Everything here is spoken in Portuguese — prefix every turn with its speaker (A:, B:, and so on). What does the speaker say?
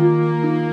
A: Música